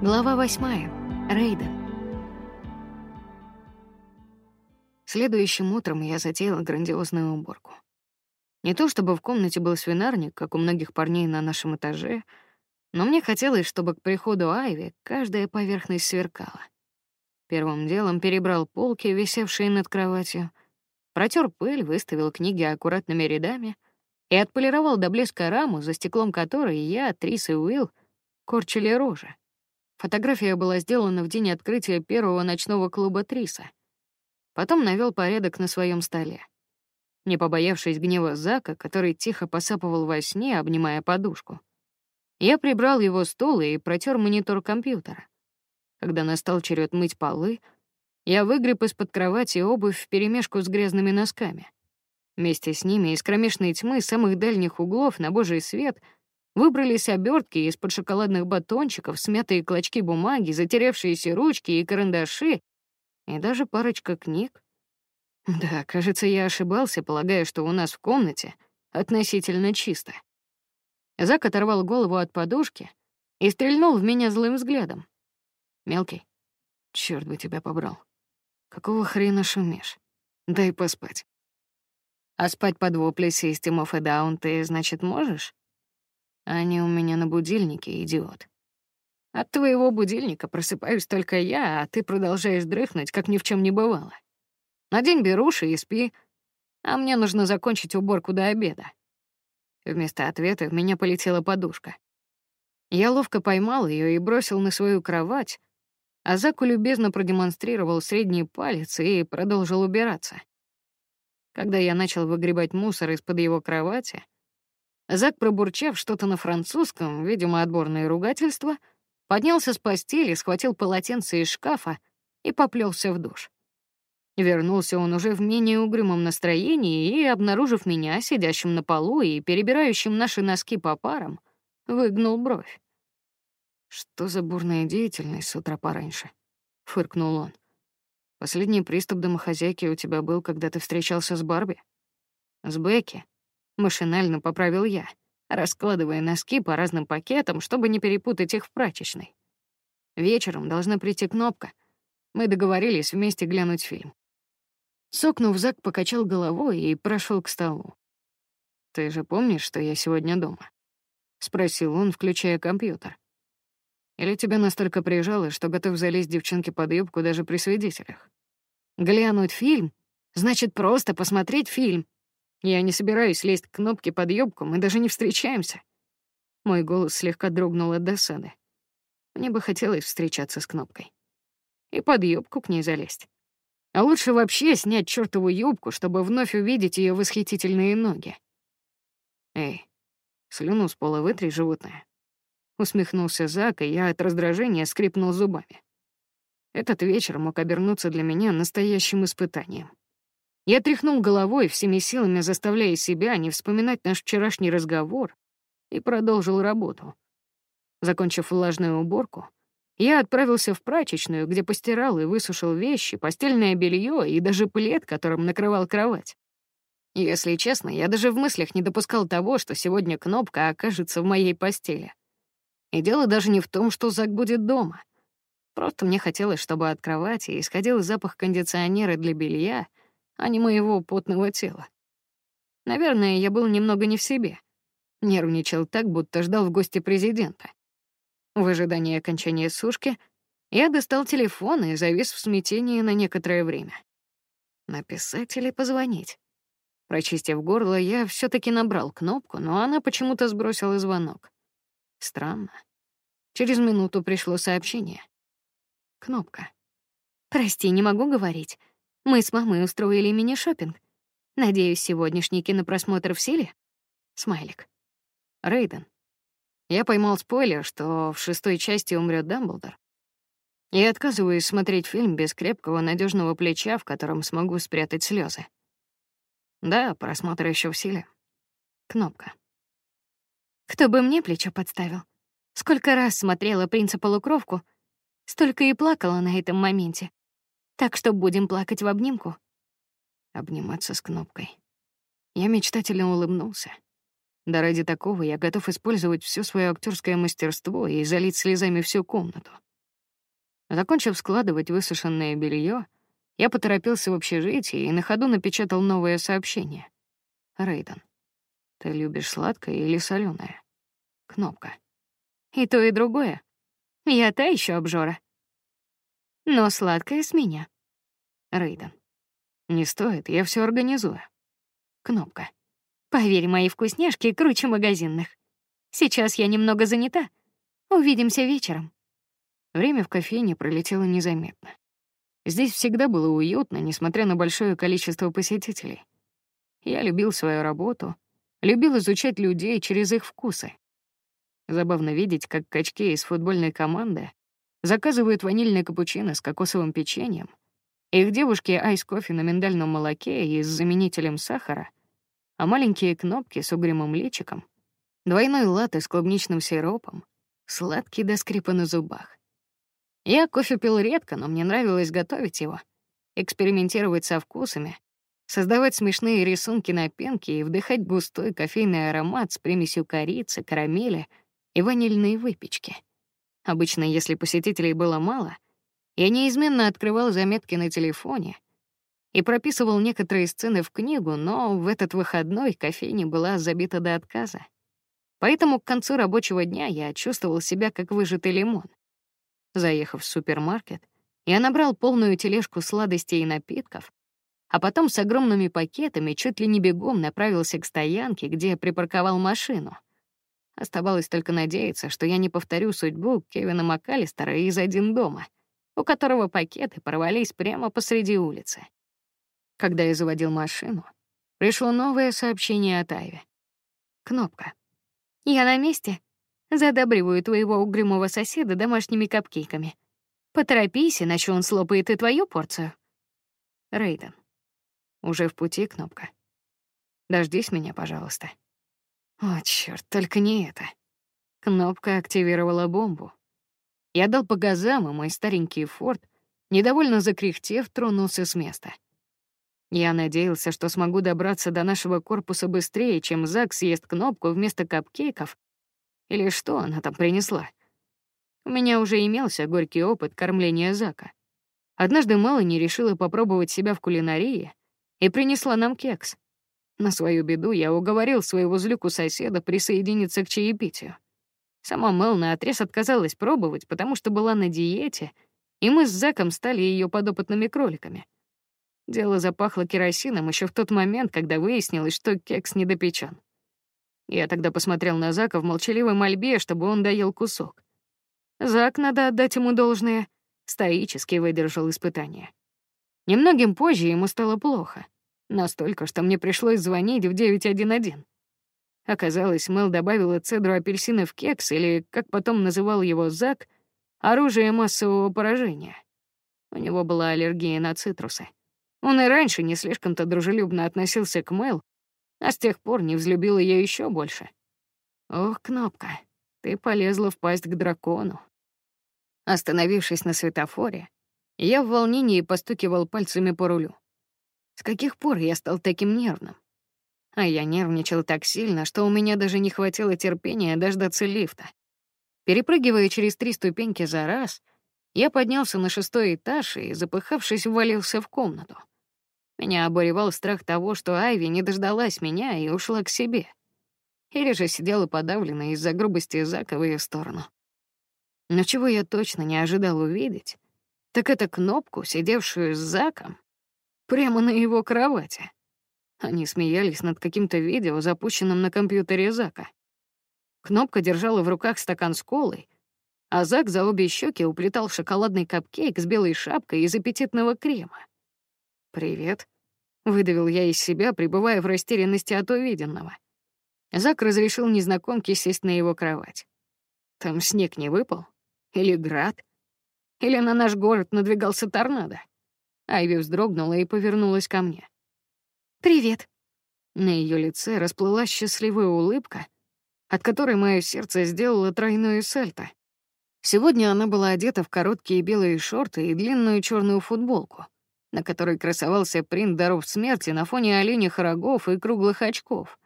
Глава восьмая. Рейден. Следующим утром я затеяла грандиозную уборку. Не то чтобы в комнате был свинарник, как у многих парней на нашем этаже, но мне хотелось, чтобы к приходу Айви каждая поверхность сверкала. Первым делом перебрал полки, висевшие над кроватью, протер пыль, выставил книги аккуратными рядами и отполировал до блеска раму, за стеклом которой я, Трис и Уилл корчили рожи. Фотография была сделана в день открытия первого ночного клуба Триса. Потом навел порядок на своем столе. Не побоявшись гнева Зака, который тихо посапывал во сне, обнимая подушку, я прибрал его стол и протер монитор компьютера. Когда настал черед мыть полы, я выгреб из-под кровати обувь вперемешку с грязными носками. Вместе с ними из кромешной тьмы самых дальних углов на божий свет — Выбрались обертки из-под шоколадных батончиков, смятые клочки бумаги, затерявшиеся ручки и карандаши, и даже парочка книг. Да, кажется, я ошибался, полагая, что у нас в комнате относительно чисто. Зак оторвал голову от подушки и стрельнул в меня злым взглядом. Мелкий, черт бы тебя побрал. Какого хрена шумишь? Дай поспать. А спать под вопли System of a значит, можешь? Они у меня на будильнике, идиот. От твоего будильника просыпаюсь только я, а ты продолжаешь дрыхнуть, как ни в чем не бывало. Надень беруши и спи, а мне нужно закончить уборку до обеда. Вместо ответа в меня полетела подушка. Я ловко поймал ее и бросил на свою кровать, а Заку любезно продемонстрировал средний палец и продолжил убираться. Когда я начал выгребать мусор из-под его кровати, Зак, пробурчав что-то на французском, видимо, отборное ругательство, поднялся с постели, схватил полотенце из шкафа и поплелся в душ. Вернулся он уже в менее угрюмом настроении и, обнаружив меня, сидящим на полу и перебирающим наши носки по парам, выгнул бровь. «Что за бурная деятельность с утра пораньше?» — фыркнул он. «Последний приступ домохозяйки у тебя был, когда ты встречался с Барби?» «С Бекки», Машинально поправил я, раскладывая носки по разным пакетам, чтобы не перепутать их в прачечной. Вечером должна прийти кнопка. Мы договорились вместе глянуть фильм. Сокнув, Зак покачал головой и прошел к столу. «Ты же помнишь, что я сегодня дома?» — спросил он, включая компьютер. «Или тебя настолько прижало, что готов залезть девчонке под юбку даже при свидетелях?» «Глянуть фильм? Значит, просто посмотреть фильм. Я не собираюсь лезть к кнопке под юбку, мы даже не встречаемся. Мой голос слегка дрогнул от досады. Мне бы хотелось встречаться с кнопкой. И под юбку к ней залезть. А лучше вообще снять чёртову юбку, чтобы вновь увидеть ее восхитительные ноги. Эй, слюну с пола вытри, животное. Усмехнулся Зак, и я от раздражения скрипнул зубами. Этот вечер мог обернуться для меня настоящим испытанием. Я тряхнул головой, всеми силами заставляя себя не вспоминать наш вчерашний разговор, и продолжил работу. Закончив влажную уборку, я отправился в прачечную, где постирал и высушил вещи, постельное белье и даже плед, которым накрывал кровать. Если честно, я даже в мыслях не допускал того, что сегодня кнопка окажется в моей постели. И дело даже не в том, что Зак будет дома. Просто мне хотелось, чтобы от кровати исходил запах кондиционера для белья — а не моего потного тела. Наверное, я был немного не в себе. Нервничал так, будто ждал в гости президента. В ожидании окончания сушки я достал телефон и завис в смятении на некоторое время. Написать или позвонить? Прочистив горло, я все таки набрал кнопку, но она почему-то сбросила звонок. Странно. Через минуту пришло сообщение. Кнопка. «Прости, не могу говорить. Мы с мамой устроили мини-шопинг. Надеюсь, сегодняшний кинопросмотр в силе? Смайлик. Рейден. Я поймал спойлер, что в шестой части умрет Дамблдор. И отказываюсь смотреть фильм без крепкого надежного плеча, в котором смогу спрятать слезы. Да, просмотр еще в силе. Кнопка. Кто бы мне плечо подставил? Сколько раз смотрела «Принца-полукровку», столько и плакала на этом моменте. Так что будем плакать в обнимку. Обниматься с кнопкой. Я мечтательно улыбнулся. Да ради такого я готов использовать все свое актерское мастерство и залить слезами всю комнату. Закончив складывать высушенное белье, я поторопился в общежитие и на ходу напечатал новое сообщение. Рейден, ты любишь сладкое или соленое? Кнопка. И то, и другое. Я та еще обжора. Но сладкое с меня. Рейден. Не стоит, я все организую. Кнопка. Поверь, мои вкусняшки круче магазинных. Сейчас я немного занята. Увидимся вечером. Время в кофейне пролетело незаметно. Здесь всегда было уютно, несмотря на большое количество посетителей. Я любил свою работу, любил изучать людей через их вкусы. Забавно видеть, как качки из футбольной команды заказывают ванильный капучино с кокосовым печеньем, их девушки айс-кофе на миндальном молоке и с заменителем сахара, а маленькие кнопки с угрюмым личиком, двойной латте с клубничным сиропом, сладкий до скрипа на зубах. Я кофе пил редко, но мне нравилось готовить его, экспериментировать со вкусами, создавать смешные рисунки на пенке и вдыхать густой кофейный аромат с примесью корицы, карамели и ванильной выпечки. Обычно, если посетителей было мало, я неизменно открывал заметки на телефоне и прописывал некоторые сцены в книгу, но в этот выходной кофейня была забита до отказа. Поэтому к концу рабочего дня я чувствовал себя как выжатый лимон. Заехав в супермаркет, я набрал полную тележку сладостей и напитков, а потом с огромными пакетами чуть ли не бегом направился к стоянке, где припарковал машину. Оставалось только надеяться, что я не повторю судьбу Кевина МакАлистера из «Один дома», у которого пакеты порвались прямо посреди улицы. Когда я заводил машину, пришло новое сообщение от Айви. Кнопка. «Я на месте. Задобриваю твоего угрюмого соседа домашними капкейками. Поторопись, иначе он слопает и твою порцию. Рейден. Уже в пути кнопка. Дождись меня, пожалуйста. О, черт, только не это. Кнопка активировала бомбу. Я дал по газам, и мой старенький форт, недовольно закряхтев, тронулся с места. Я надеялся, что смогу добраться до нашего корпуса быстрее, чем Зак съест кнопку вместо капкейков или что она там принесла? У меня уже имелся горький опыт кормления Зака. Однажды Мелани решила попробовать себя в кулинарии и принесла нам кекс. На свою беду я уговорил своего злюку-соседа присоединиться к чаепитию. Сама Мел наотрез отказалась пробовать, потому что была на диете, и мы с Заком стали ее подопытными кроликами. Дело запахло керосином еще в тот момент, когда выяснилось, что кекс недопечен. Я тогда посмотрел на Зака в молчаливой мольбе, чтобы он доел кусок. Зак, надо отдать ему должное, стоически выдержал испытание. Немногим позже ему стало плохо. Настолько, что мне пришлось звонить в 911. Оказалось, Мэл добавила цедру апельсина в кекс, или, как потом называл его Зак, оружие массового поражения. У него была аллергия на цитрусы. Он и раньше не слишком-то дружелюбно относился к Мэл, а с тех пор не взлюбил ее еще больше. Ох, кнопка, ты полезла в пасть к дракону. Остановившись на светофоре, я в волнении постукивал пальцами по рулю. С каких пор я стал таким нервным? А я нервничал так сильно, что у меня даже не хватило терпения дождаться лифта. Перепрыгивая через три ступеньки за раз, я поднялся на шестой этаж и, запыхавшись, ввалился в комнату. Меня обуревал страх того, что Айви не дождалась меня и ушла к себе. Или же сидела подавленная из-за грубости Зака в ее сторону. Но чего я точно не ожидал увидеть, так это кнопку, сидевшую с Заком, прямо на его кровати. Они смеялись над каким-то видео, запущенным на компьютере Зака. Кнопка держала в руках стакан с колой, а Зак за обе щеки уплетал шоколадный капкейк с белой шапкой из аппетитного крема. «Привет», — выдавил я из себя, пребывая в растерянности от увиденного. Зак разрешил незнакомке сесть на его кровать. Там снег не выпал? Или град? Или на наш город надвигался торнадо? Айви вздрогнула и повернулась ко мне. «Привет». На ее лице расплылась счастливая улыбка, от которой мое сердце сделало тройное сальто. Сегодня она была одета в короткие белые шорты и длинную черную футболку — на которой красовался принт даров смерти на фоне оленях рогов и круглых очков.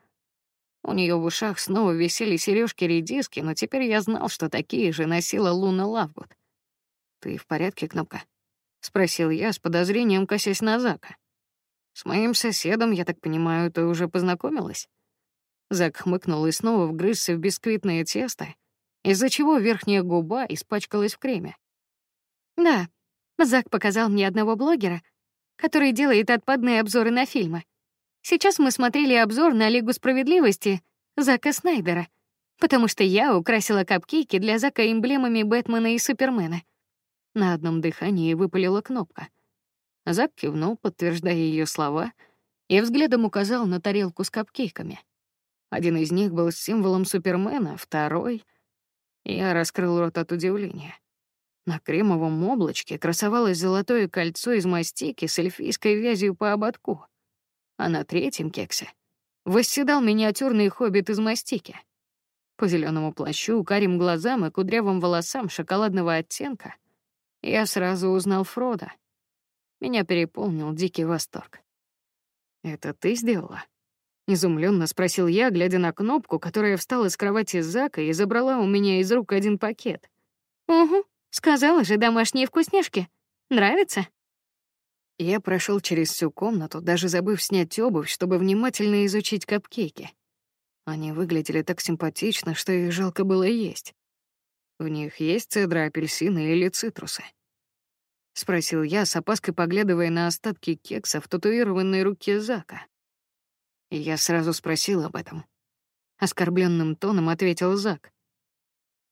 У нее в ушах снова висели сережки редиски, но теперь я знал, что такие же носила Луна Лавгуд. Ты в порядке, Кнопка? Спросил я с подозрением, косясь на Зака. С моим соседом, я так понимаю, ты уже познакомилась? Зак хмыкнул и снова вгрызся в бисквитное тесто, из-за чего верхняя губа испачкалась в креме. Да, Зак показал мне одного блогера, который делает отпадные обзоры на фильмы. Сейчас мы смотрели обзор на Лигу справедливости Зака Снайдера, потому что я украсила капкейки для Зака эмблемами Бэтмена и Супермена. На одном дыхании выпалила кнопка. Зак кивнул, подтверждая ее слова, и взглядом указал на тарелку с капкейками. Один из них был символом Супермена, второй... Я раскрыл рот от удивления. На кремовом облачке красовалось золотое кольцо из мастики с эльфийской вязью по ободку, а на третьем кексе восседал миниатюрный хоббит из мастики. По зеленому плащу, карим глазам и кудрявым волосам шоколадного оттенка я сразу узнал Фрода. Меня переполнил дикий восторг. «Это ты сделала?» Изумленно спросил я, глядя на кнопку, которая встала с кровати Зака и забрала у меня из рук один пакет. «Угу», Сказала же, домашние вкусняшки. Нравится? Я прошел через всю комнату, даже забыв снять обувь, чтобы внимательно изучить капкейки. Они выглядели так симпатично, что их жалко было есть. В них есть цедра апельсины или цитрусы? Спросил я, с опаской поглядывая на остатки кекса в татуированной руке Зака. И я сразу спросил об этом. Оскорбленным тоном ответил Зак.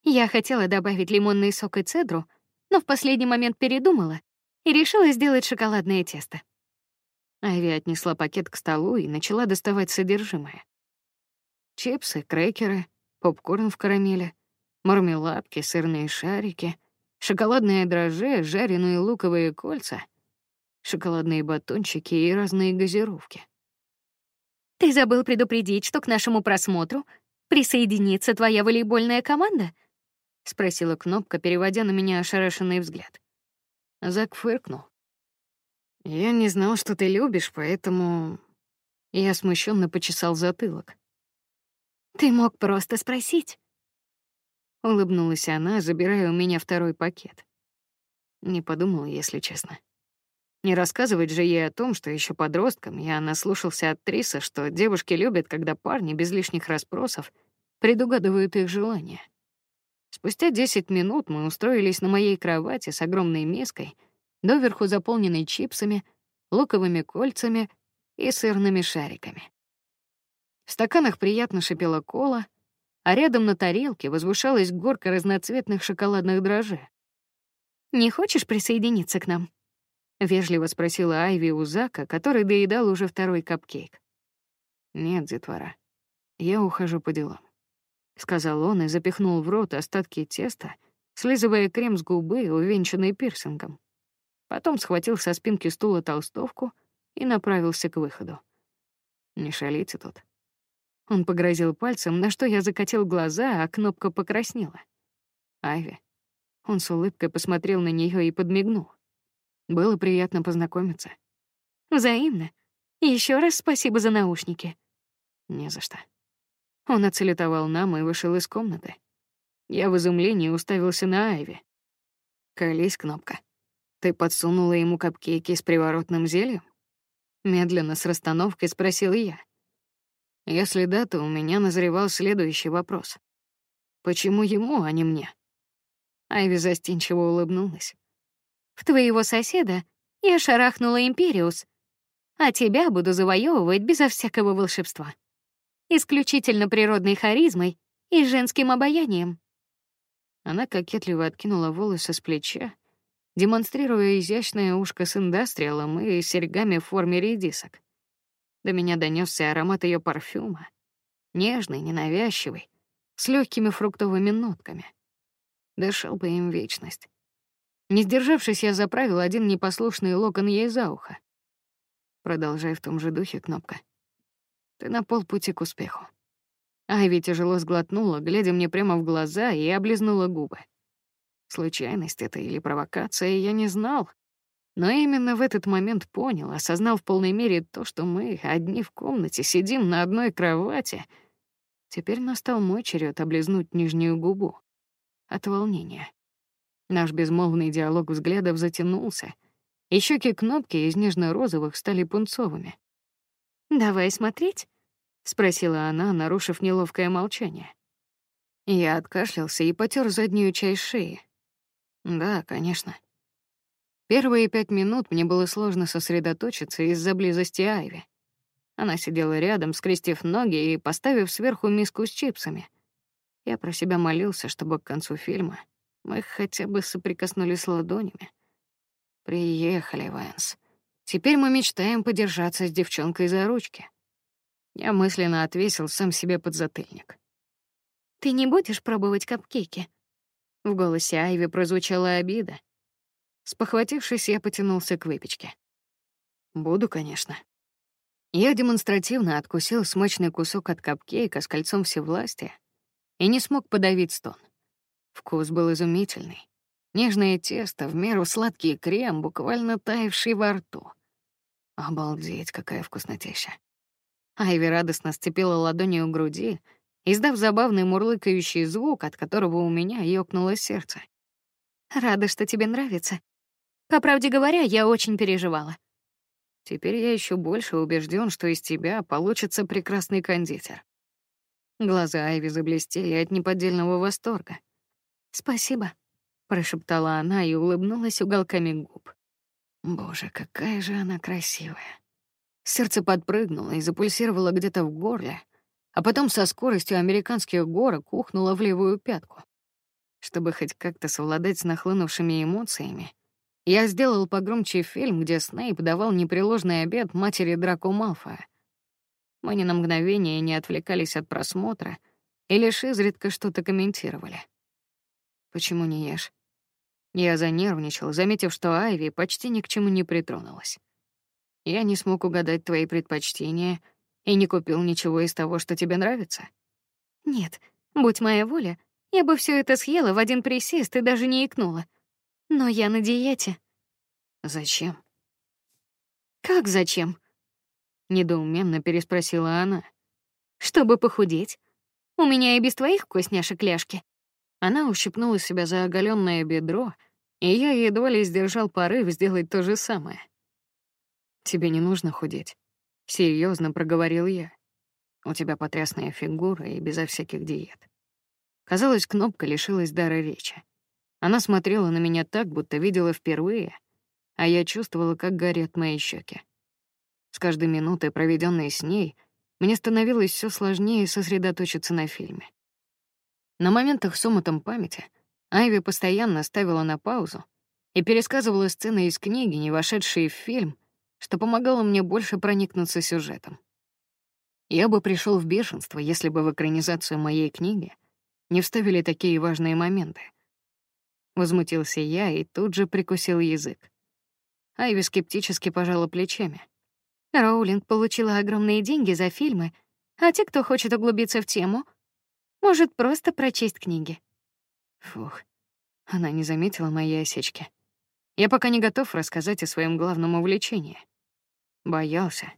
Я хотела добавить лимонный сок и цедру, но в последний момент передумала и решила сделать шоколадное тесто. Айви отнесла пакет к столу и начала доставать содержимое. Чипсы, крекеры, попкорн в карамели, мармеладки, сырные шарики, шоколадные дрожжи, жареные луковые кольца, шоколадные батончики и разные газировки. Ты забыл предупредить, что к нашему просмотру присоединится твоя волейбольная команда — спросила Кнопка, переводя на меня ошарашенный взгляд. Зак фыркнул. Я не знал, что ты любишь, поэтому я смущенно почесал затылок. Ты мог просто спросить. Улыбнулась она, забирая у меня второй пакет. Не подумал, если честно. Не рассказывать же ей о том, что еще подростком я наслушался от Триса, что девушки любят, когда парни без лишних расспросов предугадывают их желания. Спустя десять минут мы устроились на моей кровати с огромной миской, доверху заполненной чипсами, луковыми кольцами и сырными шариками. В стаканах приятно шипела кола, а рядом на тарелке возвышалась горка разноцветных шоколадных дрожжей. «Не хочешь присоединиться к нам?» — вежливо спросила Айви у Зака, который доедал уже второй капкейк. «Нет, детвора, я ухожу по делам» сказал он и запихнул в рот остатки теста, слизывая крем с губы, увенчанный пирсингом. Потом схватил со спинки стула толстовку и направился к выходу. Не шалите тут. Он погрозил пальцем, на что я закатил глаза, а кнопка покраснела. Айви. Он с улыбкой посмотрел на нее и подмигнул. Было приятно познакомиться. Взаимно. Еще раз спасибо за наушники. Не за что. Он отсалютовал нам и вышел из комнаты. Я в изумлении уставился на Айви. «Колись, кнопка. Ты подсунула ему капкейки с приворотным зельем?» Медленно, с расстановкой спросил я. Если да, то у меня назревал следующий вопрос. Почему ему, а не мне? Айви застенчиво улыбнулась. В твоего соседа я шарахнула Империус, а тебя буду завоевывать безо всякого волшебства исключительно природной харизмой и женским обаянием. Она кокетливо откинула волосы с плеча, демонстрируя изящное ушко с индастриалом и серьгами в форме редисок. До меня донесся аромат ее парфюма, нежный, ненавязчивый, с легкими фруктовыми нотками. Дышал бы им вечность. Не сдержавшись, я заправил один непослушный локон ей за ухо. Продолжай в том же духе, кнопка. Ты на полпути к успеху. Айви тяжело сглотнула, глядя мне прямо в глаза, и облизнула губы. Случайность это или провокация, я не знал. Но именно в этот момент понял, осознал в полной мере то, что мы одни в комнате сидим на одной кровати. Теперь настал мой черед облизнуть нижнюю губу. От волнения. Наш безмолвный диалог взглядов затянулся, и щеки кнопки из нежно-розовых стали пунцовыми. «Давай смотреть?» — спросила она, нарушив неловкое молчание. Я откашлялся и потер заднюю часть шеи. Да, конечно. Первые пять минут мне было сложно сосредоточиться из-за близости Айви. Она сидела рядом, скрестив ноги и поставив сверху миску с чипсами. Я про себя молился, чтобы к концу фильма мы хотя бы соприкоснулись ладонями. Приехали, Вэнс. Теперь мы мечтаем подержаться с девчонкой за ручки. Я мысленно отвесил сам себе подзатыльник. Ты не будешь пробовать капкейки? В голосе Айви прозвучала обида. Спохватившись, я потянулся к выпечке. Буду, конечно. Я демонстративно откусил смачный кусок от капкейка с кольцом всевластия и не смог подавить стон. Вкус был изумительный. Нежное тесто, в меру сладкий крем, буквально таявший во рту. Обалдеть, какая вкуснотища. Айви радостно сцепила ладони у груди, издав забавный мурлыкающий звук, от которого у меня ёкнуло сердце. Рада, что тебе нравится. По правде говоря, я очень переживала. Теперь я еще больше убежден, что из тебя получится прекрасный кондитер. Глаза Айви заблестели от неподдельного восторга. Спасибо, прошептала она и улыбнулась уголками губ. Боже, какая же она красивая. Сердце подпрыгнуло и запульсировало где-то в горле, а потом со скоростью американских горок ухнуло в левую пятку. Чтобы хоть как-то совладать с нахлынувшими эмоциями, я сделал погромче фильм, где Снейп давал непреложный обед матери Драко Малфоя. Мы ни на мгновение не отвлекались от просмотра и лишь изредка что-то комментировали. Почему не ешь? Я занервничал, заметив, что Айви почти ни к чему не притронулась. Я не смог угадать твои предпочтения и не купил ничего из того, что тебе нравится. Нет, будь моя воля, я бы все это съела в один присест и даже не икнула. Но я на диете. Зачем? Как зачем? Недоуменно переспросила она. Чтобы похудеть. У меня и без твоих вкусняшек ляжки. Она ущипнула себя за оголенное бедро, и я едва ли сдержал порыв сделать то же самое. Тебе не нужно худеть, серьезно проговорил я. У тебя потрясная фигура и безо всяких диет. Казалось, кнопка лишилась дара речи. Она смотрела на меня так, будто видела впервые, а я чувствовала, как горят мои щеки. С каждой минутой, проведенной с ней, мне становилось все сложнее сосредоточиться на фильме. На моментах с омутом памяти Айви постоянно ставила на паузу и пересказывала сцены из книги, не вошедшие в фильм, что помогало мне больше проникнуться сюжетом. Я бы пришел в бешенство, если бы в экранизацию моей книги не вставили такие важные моменты. Возмутился я и тут же прикусил язык. Айви скептически пожала плечами. Роулинг получила огромные деньги за фильмы, а те, кто хочет углубиться в тему, может просто прочесть книги. Фух, она не заметила моей осечки. Я пока не готов рассказать о своем главном увлечении. Боялся.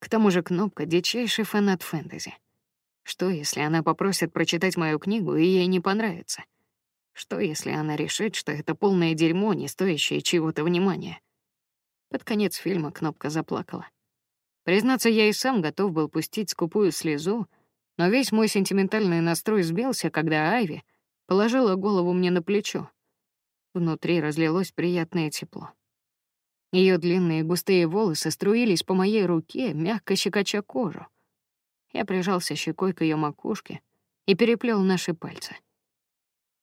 К тому же Кнопка — дичайший фанат фэнтези. Что, если она попросит прочитать мою книгу, и ей не понравится? Что, если она решит, что это полное дерьмо, не стоящее чего-то внимания? Под конец фильма Кнопка заплакала. Признаться, я и сам готов был пустить скупую слезу, но весь мой сентиментальный настрой сбился, когда Айви положила голову мне на плечо. Внутри разлилось приятное тепло. Ее длинные густые волосы струились по моей руке, мягко щекоча кожу. Я прижался щекой к ее макушке и переплел наши пальцы.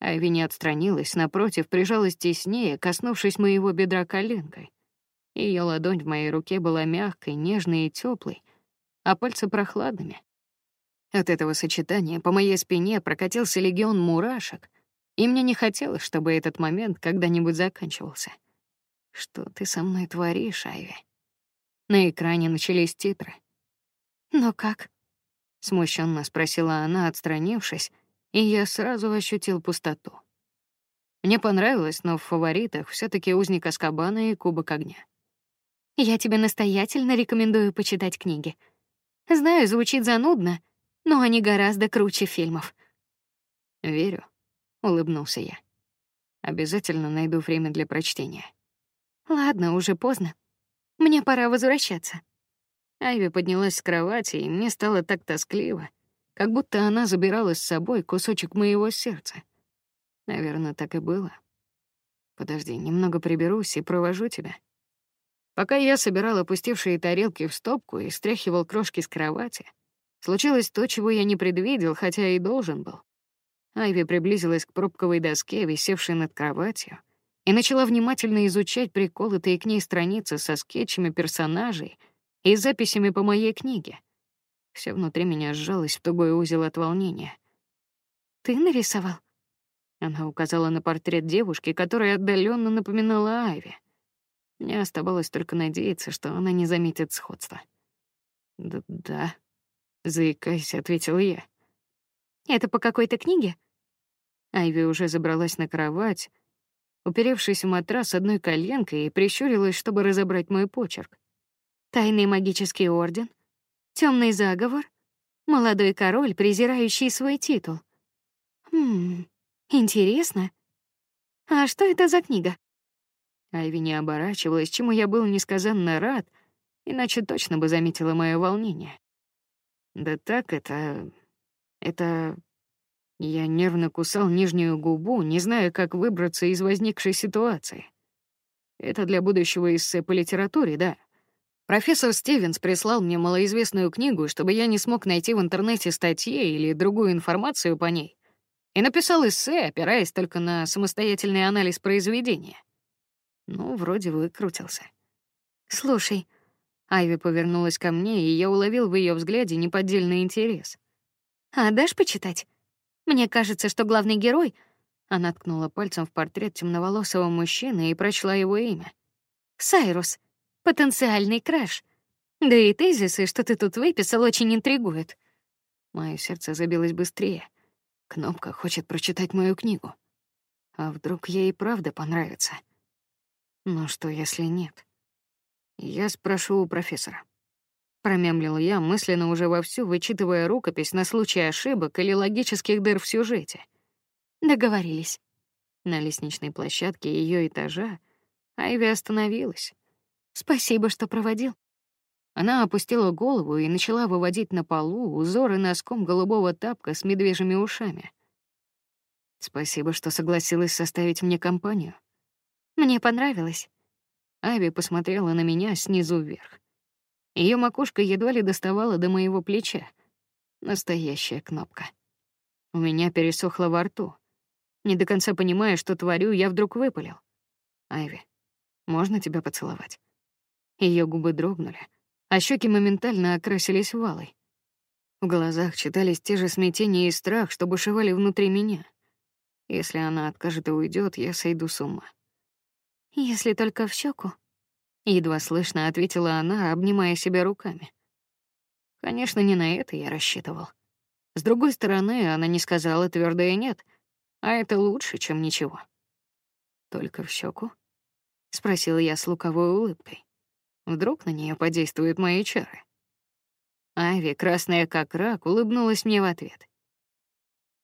Айви не отстранилась, напротив, прижалась теснее, коснувшись моего бедра коленкой. Ее ладонь в моей руке была мягкой, нежной и теплой, а пальцы прохладными. От этого сочетания по моей спине прокатился легион мурашек, и мне не хотелось, чтобы этот момент когда-нибудь заканчивался. Что ты со мной творишь, Айви? На экране начались титры. Но как? Смущенно спросила она, отстранившись, и я сразу ощутил пустоту. Мне понравилось, но в фаворитах все таки узник Аскабана и Кубок огня. Я тебе настоятельно рекомендую почитать книги. Знаю, звучит занудно, но они гораздо круче фильмов. Верю, улыбнулся я. Обязательно найду время для прочтения. Ладно, уже поздно. Мне пора возвращаться. Айви поднялась с кровати, и мне стало так тоскливо, как будто она забирала с собой кусочек моего сердца. Наверное, так и было. Подожди, немного приберусь и провожу тебя. Пока я собирал опустевшие тарелки в стопку и стряхивал крошки с кровати, случилось то, чего я не предвидел, хотя и должен был. Айви приблизилась к пробковой доске, висевшей над кроватью, и начала внимательно изучать приколотые к ней страницы со скетчами персонажей и записями по моей книге. Все внутри меня сжалось в тугой узел от волнения. Ты нарисовал? Она указала на портрет девушки, которая отдаленно напоминала Айви. Мне оставалось только надеяться, что она не заметит сходства. Да, да, заикаясь, ответил я. Это по какой-то книге? Айви уже забралась на кровать, уперевшись в матрас одной коленкой и прищурилась, чтобы разобрать мой почерк. Тайный магический орден, темный заговор, молодой король, презирающий свой титул. Хм, интересно. А что это за книга? Айви не оборачивалась, чему я был несказанно рад, иначе точно бы заметила мое волнение. Да так это... это... Я нервно кусал нижнюю губу, не зная, как выбраться из возникшей ситуации. Это для будущего эссе по литературе, да. Профессор Стивенс прислал мне малоизвестную книгу, чтобы я не смог найти в интернете статьи или другую информацию по ней, и написал эссе, опираясь только на самостоятельный анализ произведения. Ну, вроде выкрутился. Слушай, Айви повернулась ко мне, и я уловил в ее взгляде неподдельный интерес. А дашь почитать? Мне кажется, что главный герой она ткнула пальцем в портрет темноволосого мужчины и прочла его имя. Сайрус. Потенциальный краш. Да и тезисы, что ты тут выписал, очень интригуют. Мое сердце забилось быстрее. Кнопка хочет прочитать мою книгу. А вдруг ей правда понравится? Но что, если нет? Я спрошу у профессора. Промямлил я, мысленно уже вовсю вычитывая рукопись на случай ошибок или логических дыр в сюжете. Договорились. На лестничной площадке ее этажа Айви остановилась. Спасибо, что проводил. Она опустила голову и начала выводить на полу узоры носком голубого тапка с медвежьими ушами. Спасибо, что согласилась составить мне компанию. Мне понравилось. Ави посмотрела на меня снизу вверх. Ее макушка едва ли доставала до моего плеча. Настоящая кнопка. У меня пересохло во рту. Не до конца понимая, что творю, я вдруг выпалил: "Айви, можно тебя поцеловать?" Ее губы дрогнули, а щеки моментально окрасились валой. В глазах читались те же смятение и страх, что бушевали внутри меня. Если она откажет и уйдет, я сойду с ума. Если только в щеку. Едва слышно ответила она, обнимая себя руками. Конечно, не на это я рассчитывал. С другой стороны, она не сказала твердое нет, а это лучше, чем ничего. Только в щеку? спросила я с луковой улыбкой. Вдруг на нее подействуют мои чары. Ави, красная как рак, улыбнулась мне в ответ.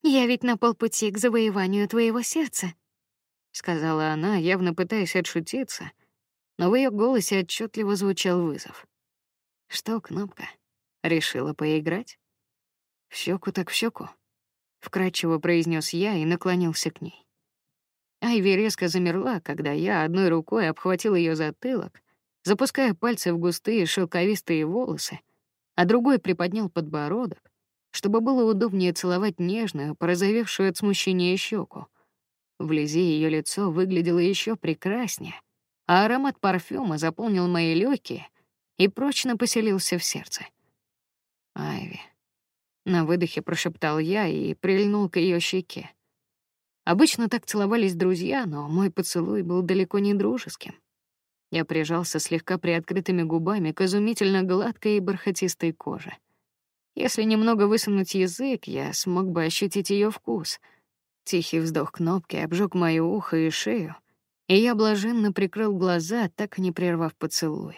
Я ведь на полпути к завоеванию твоего сердца сказала она, явно пытаясь отшутиться, но в ее голосе отчетливо звучал вызов. Что, кнопка, решила поиграть? В щеку так в щеку, вкрадчиво произнес я и наклонился к ней. Айви резко замерла, когда я одной рукой обхватил ее затылок, запуская пальцы в густые шелковистые волосы, а другой приподнял подбородок, чтобы было удобнее целовать нежную, порозовевшую от смущения щеку. Вблизи ее лицо выглядело еще прекраснее, а аромат парфюма заполнил мои легкие и прочно поселился в сердце. Айви. На выдохе прошептал я и прильнул к ее щеке. Обычно так целовались друзья, но мой поцелуй был далеко не дружеским. Я прижался слегка приоткрытыми губами к изумительно гладкой и бархатистой коже. Если немного высунуть язык, я смог бы ощутить ее вкус — Тихий вздох кнопки обжег моё ухо и шею, и я блаженно прикрыл глаза, так не прервав поцелуя,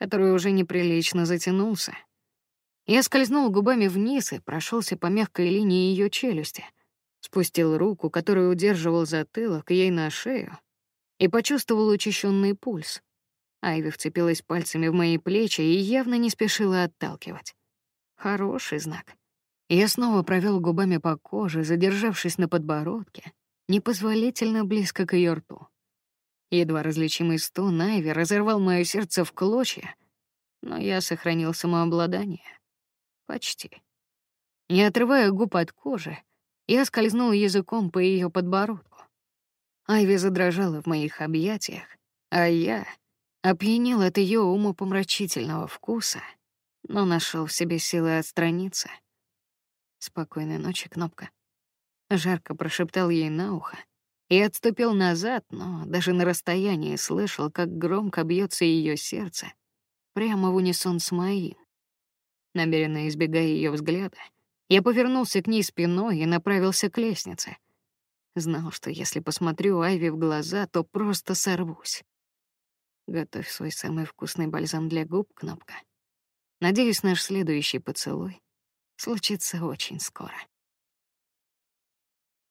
который уже неприлично затянулся. Я скользнул губами вниз и прошелся по мягкой линии ее челюсти, спустил руку, которую удерживал затылок, ей на шею, и почувствовал учащенный пульс. Айви вцепилась пальцами в мои плечи и явно не спешила отталкивать. Хороший знак. Я снова провел губами по коже, задержавшись на подбородке, непозволительно близко к ее рту. Едва различимый стон Айви разорвал мое сердце в клочья, но я сохранил самообладание. Почти. Не отрывая губ от кожи, я скользнул языком по ее подбородку. Айви задрожала в моих объятиях, а я опьянел от ее умопомрачительного вкуса, но нашел в себе силы отстраниться. Спокойной ночи, кнопка. Жарко прошептал ей на ухо и отступил назад, но даже на расстоянии слышал, как громко бьется ее сердце, прямо в унисон с моим. Намеренно избегая ее взгляда, я повернулся к ней спиной и направился к лестнице. Знал, что если посмотрю Айви в глаза, то просто сорвусь. Готовь свой самый вкусный бальзам для губ, кнопка. Надеюсь, наш следующий поцелуй случится очень скоро.